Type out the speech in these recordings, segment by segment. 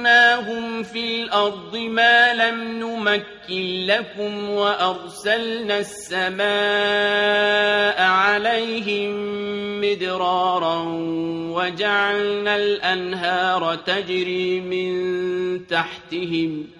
مكناهم في الأرض ما لم نمكن لكم وأرسلنا السماء عليهم مدرارا وجعلنا الأنهار تجري من تحتهم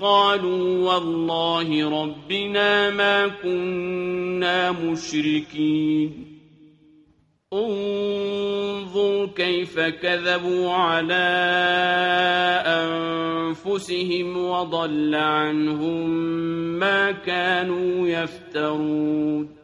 قالوا والله ربنا ما كنا مشركين. انظر كيف كذبوا على أنفسهم وضل عنهم ما كانوا يفترون.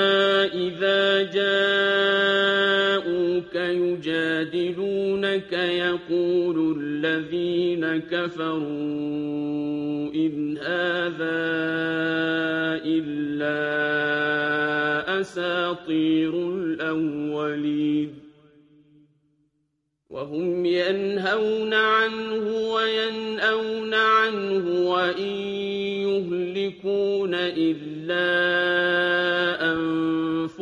إذا جاءوك يجادلونك يقول الذين كفروا إن هذا إلا أساطير الأولين وهم ينهون عنه وينأون عنه وإن يهلكون إلا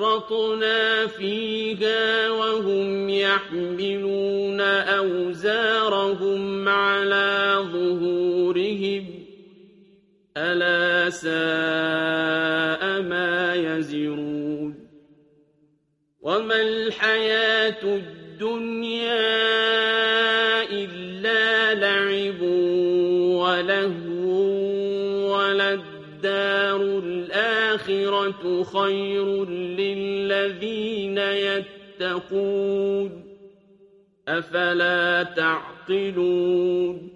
فرطنا فيها وهم يحملون أوزارهم على ظهورهم. ألا ساء ما يزرون. وما الحياة الدنيا الآخرة خير للذين يتقون. أفلا تعقلون؟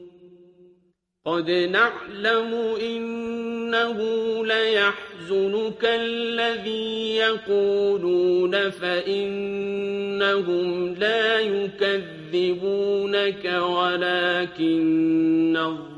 قد نعلم إنه ليحزنك الذي يقولون فإنهم لا يكذبونك ولكن الظالمين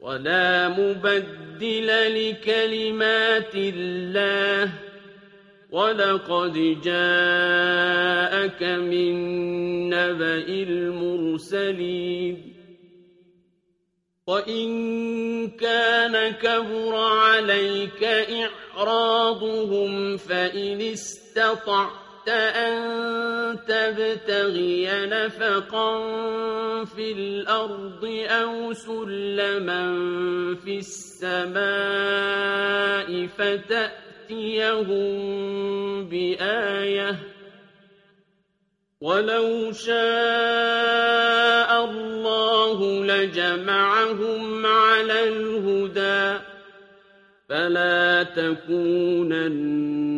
ولا مبدل لكلمات الله. ولقد جاءك من نبأ المرسلين. وإن كان كبر عليك إعراضهم فإن استطعت أن تبتغي نفقا في الأرض أو سلما في السماء فتأتيهم بآية ولو شاء الله لجمعهم على الهدى فلا تكونن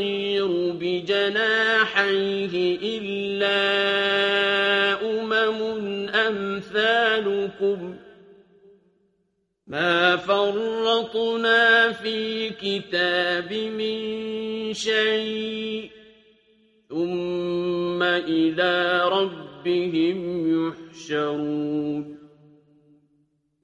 يطير بجناحيه إلا أمم أمثالكم ما فرطنا في كتاب من شيء ثم إلى ربهم يحشرون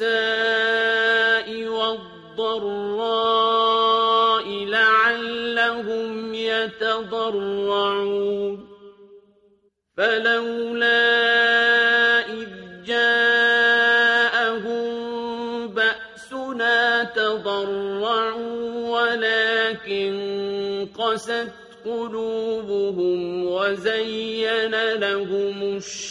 بالبأساء والضراء لعلهم يتضرعون فلولا إذ جاءهم بأسنا تضرعوا ولكن قست قلوبهم وزين لهم الشيطان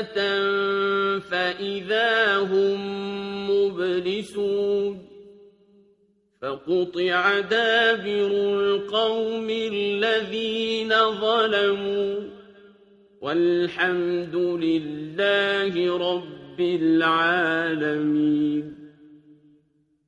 بغتة فإذا هم مبلسون فقطع دابر القوم الذين ظلموا والحمد لله رب العالمين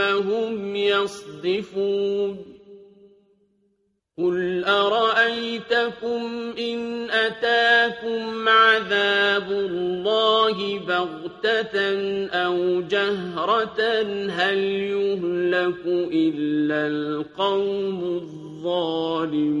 هم يصدفون قل أرأيتكم إن أتاكم عذاب الله بغتة أو جهرة هل يهلك إلا القوم الظالمون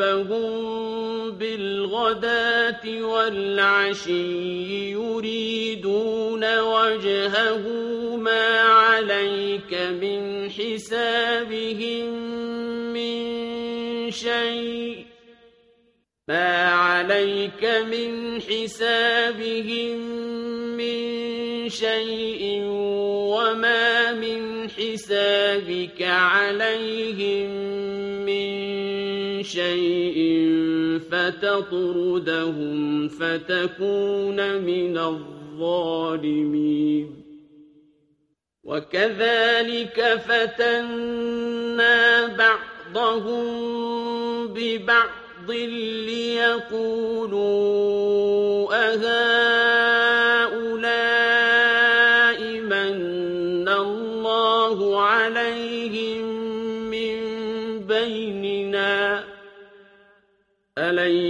ربهم بالغداة والعشي يريدون وجهه ما عليك من حسابهم من شيء ما عليك من حسابهم من شيء وما من حسابك عليهم شيء فتطردهم فتكون من الظالمين. وكذلك فتنا بعضهم ببعض ليقولوا أهؤلاء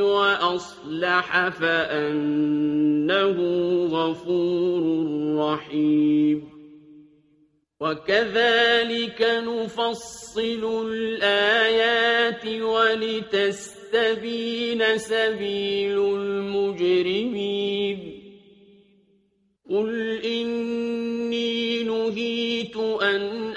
وأصلح فأنه غفور رحيم. وكذلك نفصل الآيات ولتستبين سبيل المجرمين. قل إني نهيت أن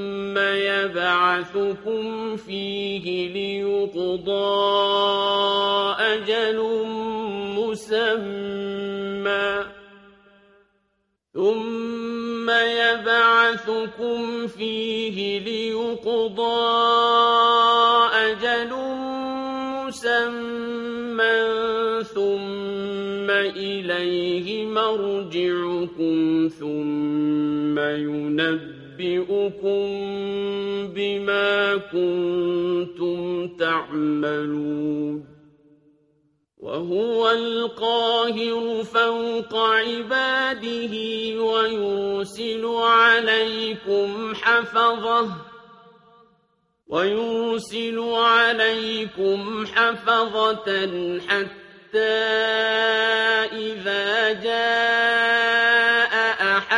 يبعثكم فيه ليقضى أجل مسمى. ثم يبعثكم فيه ليقضى أجل مسمى. ثم إليه مرجعكم ثم ينبئكم بما كنتم تعملون. وهو القاهر فوق عباده ويرسل عليكم حفظه ويرسل عليكم حفظة حتى إذا جاء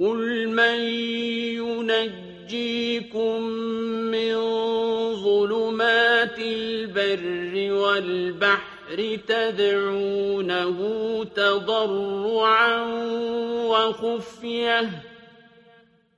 قل من ينجيكم من ظلمات البر والبحر تدعونه تضرعا وخفيه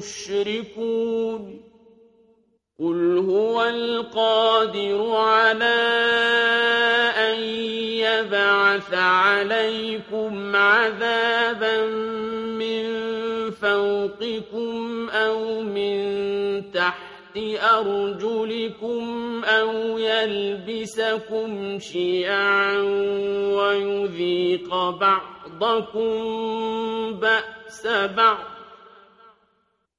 أنتم تشركون قل هو القادر على أن يبعث عليكم عذابا من فوقكم أو من تحت أرجلكم أو يلبسكم شيعا ويذيق بعضكم بأس بعض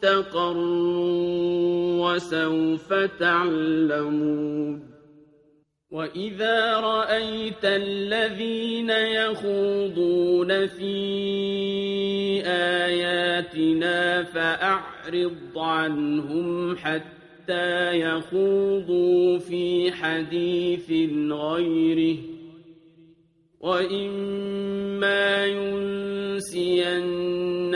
مستقر وسوف تعلمون وإذا رأيت الذين يخوضون في آياتنا فأعرض عنهم حتى يخوضوا في حديث غيره وإما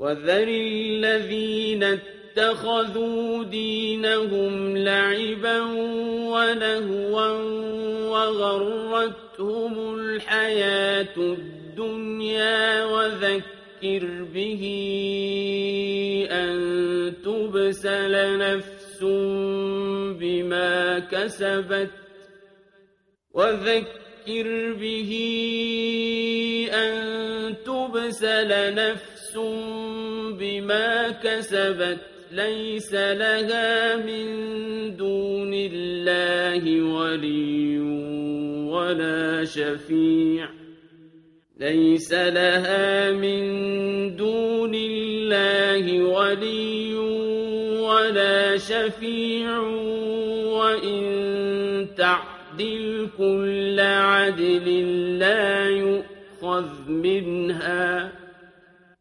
وذر الذين اتخذوا دينهم لعبا ولهوا وغرتهم الحياة الدنيا وذكر به أن تبسل نفس بما كسبت وذكر به أن تبسل نفس بما كسبت ليس لها من دون الله ولي ولا شفيع ليس لها من دون الله ولي ولا شفيع وإن تعدل كل عدل لا يؤخذ منها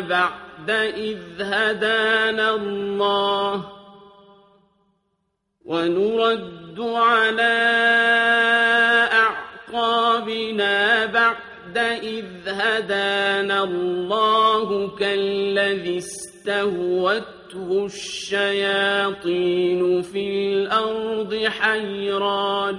بعد إذ هدانا الله ونرد على أعقابنا بعد إذ هدانا الله كالذي استهوته الشياطين في الأرض حيران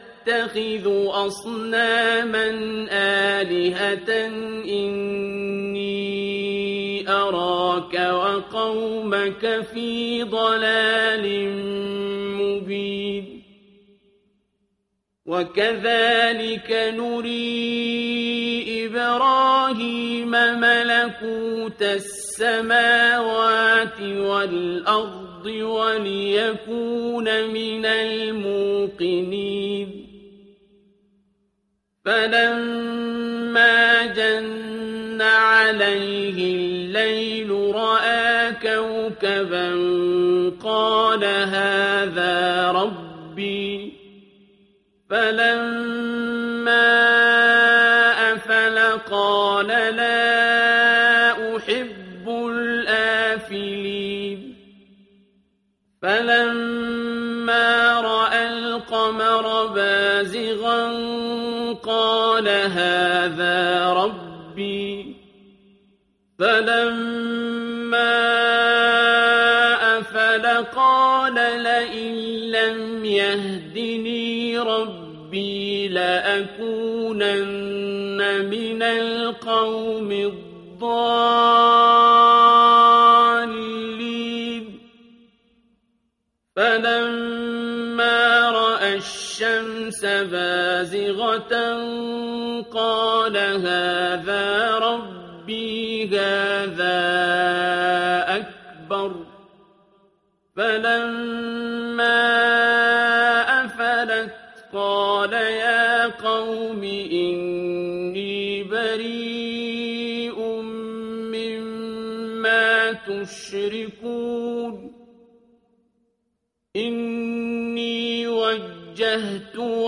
أتتخذ أصناما آلهة إني أراك وقومك في ضلال مبين. وكذلك نري إبراهيم ملكوت السماوات والأرض وليكون من الموقنين. فلما جن عليه الليل رأى كوكبا قال هذا ربي فلما هذا ربي فلما أفل قال لئن لم يهدني ربي لأكونن من القوم الضالين فلما رأى الشمس بازغة هذا ربي هذا أكبر. فلما قال يا قوم إني بريء مما تشركون. إني وجهت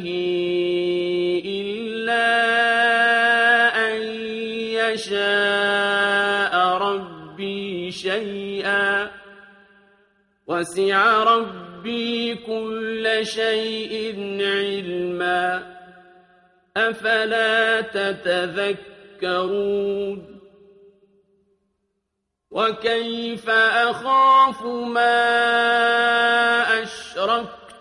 به يشاء ربي شيئا. وسع ربي كل شيء علما. أفلا تتذكرون؟ وكيف أخاف ما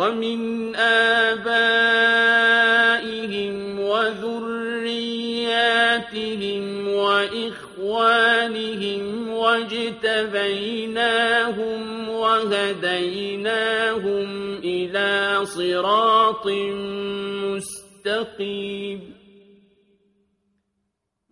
ومن آبائهم وذرياتهم وإخوانهم واجتبيناهم وهديناهم إلى صراط مستقيم.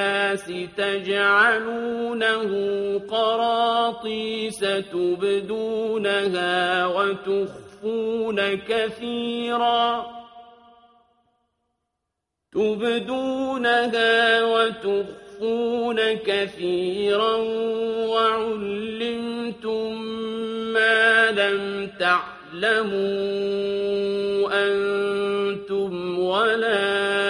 الناس تجعلونه قراطيس تبدونها وتخفون كثيرا. تبدونها وتخفون كثيرا وعلمتم ما لم تعلمون أنتم ولا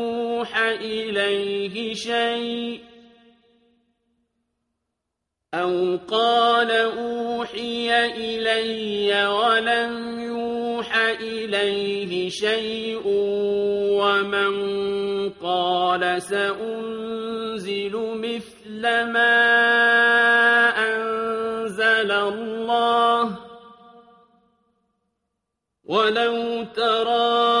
يوح إليه شيء أو قال أوحي إلي ولم يوح إليه شيء ومن قال سأنزل مثل ما أنزل الله ولو ترى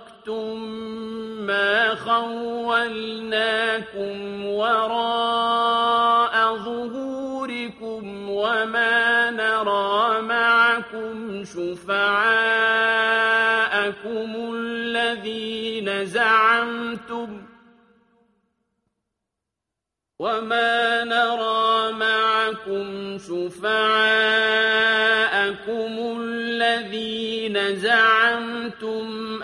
ما خولناكم وراء ظهوركم وما نرى معكم شفعاءكم الذين زعمتم وما نرى معكم شفعاءكم الذين زعمتم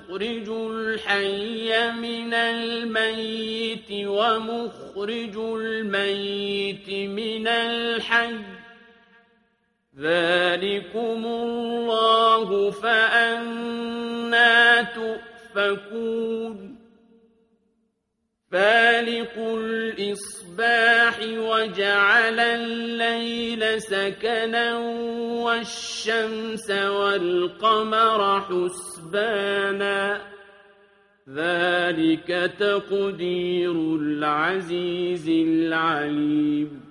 الحي من الميت ومخرج الميت من الحي. ذلكم الله فأنا تؤفكون. فالق الإصباح وجعل الليل سكنا والشمس والقمر حسبانا. ذلك تقدير العزيز العليم.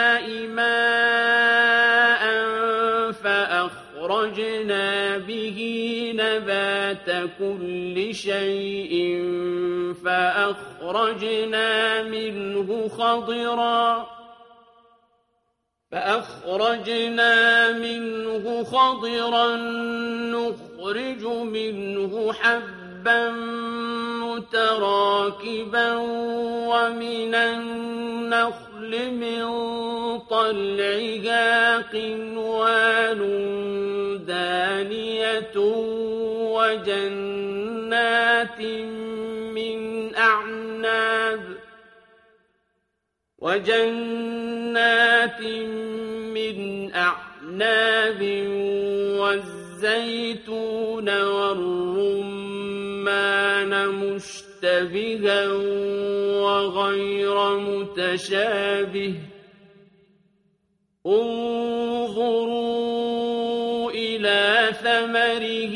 نبات كل شيء فأخرجنا منه خضرا. فأخرجنا منه خضرا نخرج منه حبا متراكبا ومن النخل من طلعها قنوان دانية وجنات من أعناب وجنات من أعناب والزيتون والرمان مشتبها وغير متشابه انظروا إلى ثمره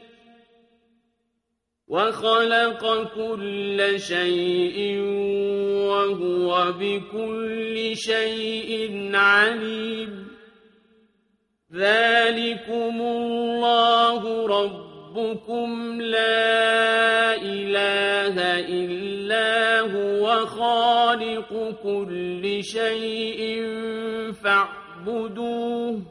وخلق كل شيء وهو بكل شيء عليم. ذلكم الله ربكم لا إله إلا هو خالق كل شيء فاعبدوه.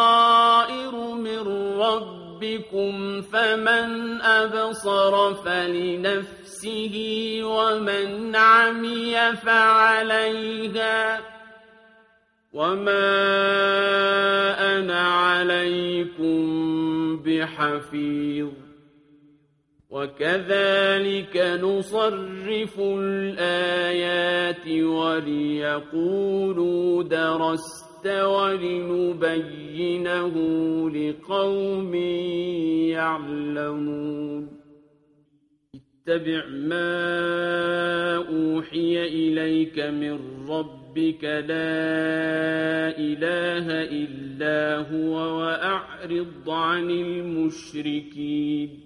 ربكم فمن أبصر فلنفسه ومن عمي فعليها وما أنا عليكم بحفيظ وكذلك نصرف الآيات وليقولوا درست ولنبينه لقوم يعلمون. اتبع ما أوحي إليك من ربك لا إله إلا هو وأعرض عن المشركين.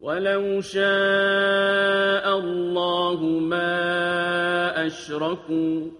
ولو شاء الله ما أشركوا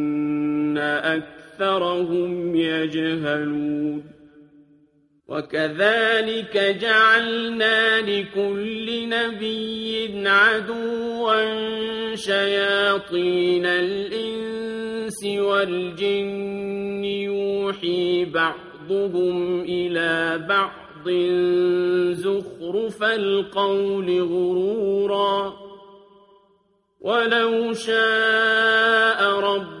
أكثرهم يجهلون. وكذلك جعلنا لكل نبي عدوا شياطين الإنس والجن يوحي بعضهم إلى بعض زخرف القول غرورا. ولو شاء ربك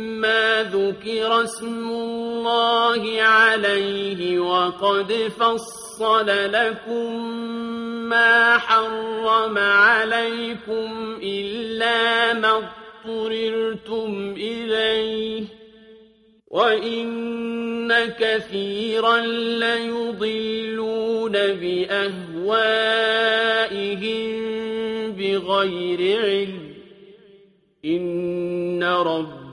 ذكر اسم الله عليه وقد فصل لكم ما حرم عليكم إلا ما اضطررتم إليه وإن كثيرا ليضلون بأهوائهم بغير علم إن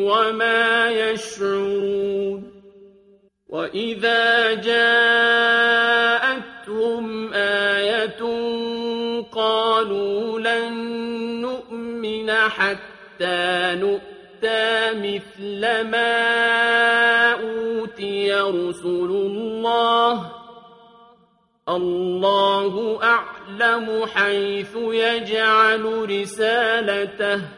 وما يشعرون وإذا جاءتهم آية قالوا لن حتى نؤتى مثل ما أوتي رسل الله. الله أعلم حيث يجعل رسالته.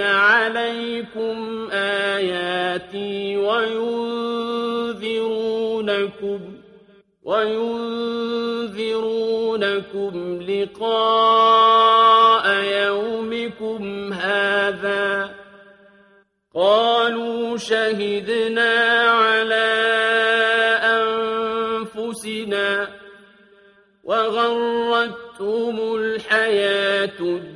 عليكم آياتي وينذرونكم وينذرونكم لقاء يومكم هذا قالوا شهدنا على أنفسنا وغرتهم الحياة الدنيا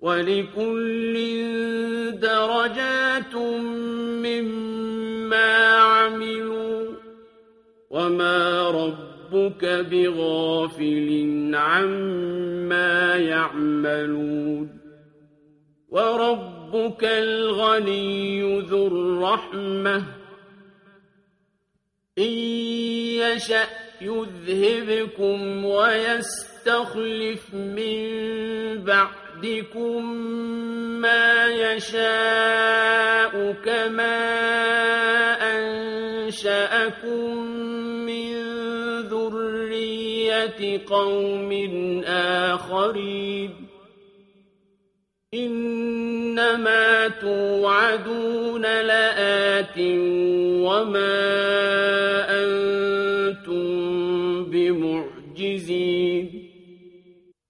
ولكل درجات مما عملوا وما ربك بغافل عما يعملون وربك الغني ذو الرحمة إن يشأ يذهبكم ويستخلف من بعدكم ما يشاء كما أنشأكم من ذرية قوم آخرين إنما توعدون لآت وما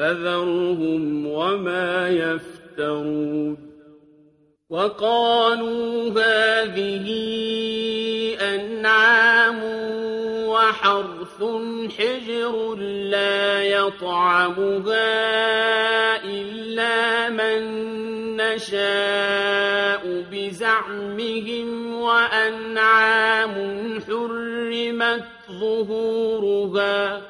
فذرهم وما يفترون وقالوا هذه أنعام وحرث حجر لا يطعمها إلا من نشاء بزعمهم وأنعام حرمت ظهورها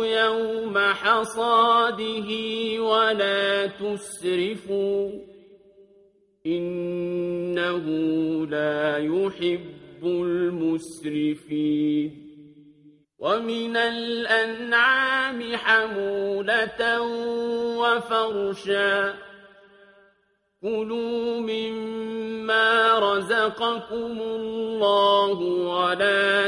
يوم حصاده ولا تسرفوا إنه لا يحب المسرفين ومن الأنعام حمولة وفرشا كلوا مما رزقكم الله ولا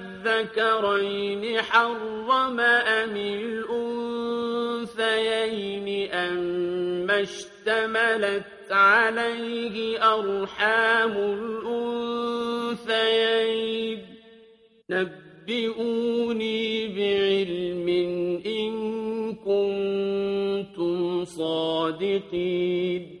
أذكرين حرم أم الأنثيين أم اشتملت عليه أرحام الأنثيين نبئوني بعلم إن كنتم صادقين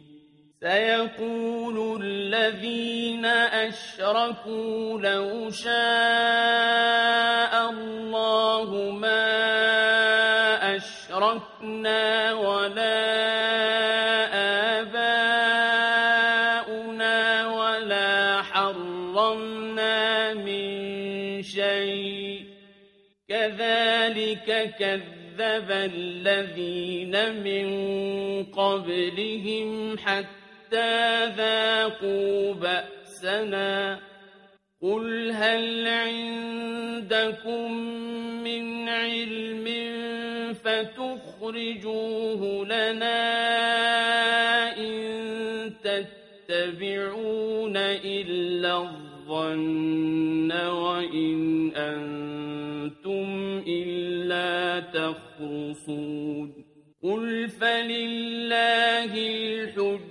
سيقول الذين أشركوا لو شاء الله ما أشركنا ولا آباؤنا ولا حرمنا من شيء. كذلك كذب الذين من قبلهم حتى حتى ذاقوا بأسنا. قل هل عندكم من علم فتخرجوه لنا إن تتبعون إلا الظن وإن أنتم إلا تخرصون. قل فلله الحج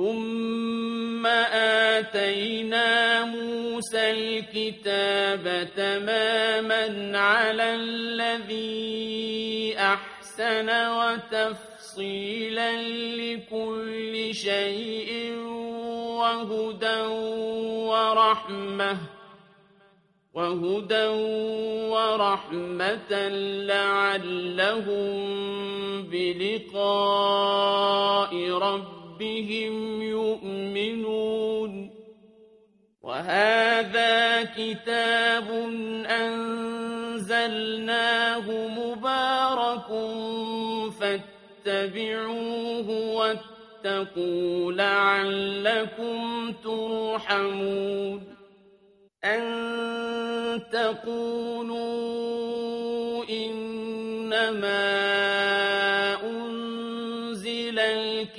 ثم آتينا موسى الكتاب تماما على الذي أحسن وتفصيلا لكل شيء وهدى ورحمة وهدى ورحمة لعلهم بلقاء ربهم ربهم يؤمنون وهذا كتاب أنزلناه مبارك فاتبعوه واتقوا لعلكم ترحمون أن تقولوا إنما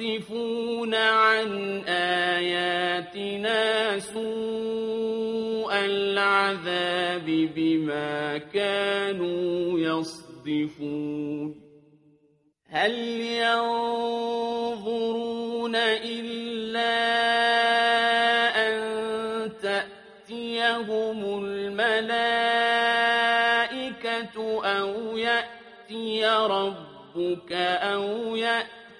يصدفون عن آياتنا سوء العذاب بما كانوا يصدفون. هل ينظرون إلا أن تأتيهم الملائكة أو يأتي ربك أو يأتي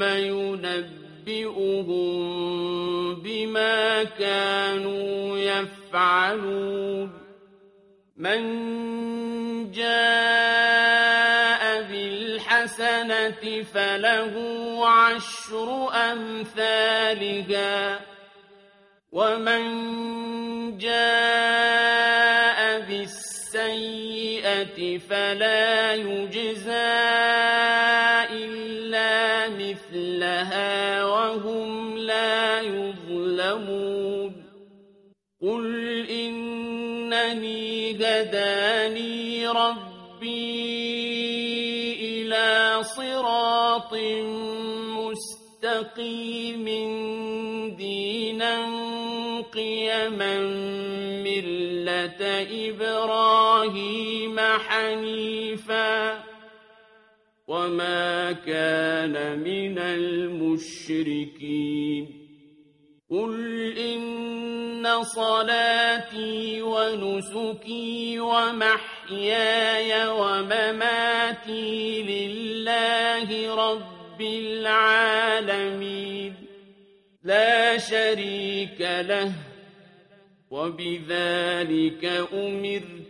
ثم ينبئهم بما كانوا يفعلون. من جاء بالحسنة فله عشر أمثالها. ومن جاء بالسيئة فلا يجزى مثلها وهم لا يظلمون قل إنني هداني ربي إلى صراط مستقيم دينا قيما ملة إبراهيم حنيفاً وما كان من المشركين قل إن صلاتي ونسكي ومحياي ومماتي لله رب العالمين لا شريك له وبذلك أمرت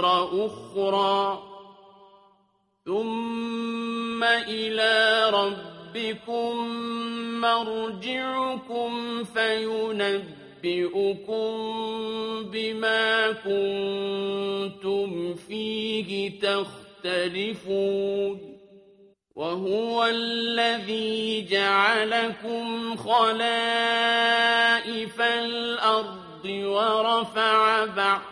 أخرى. ثم إلى ربكم مرجعكم فينبئكم بما كنتم فيه تختلفون. وهو الذي جعلكم خلائف الأرض ورفع بعضكم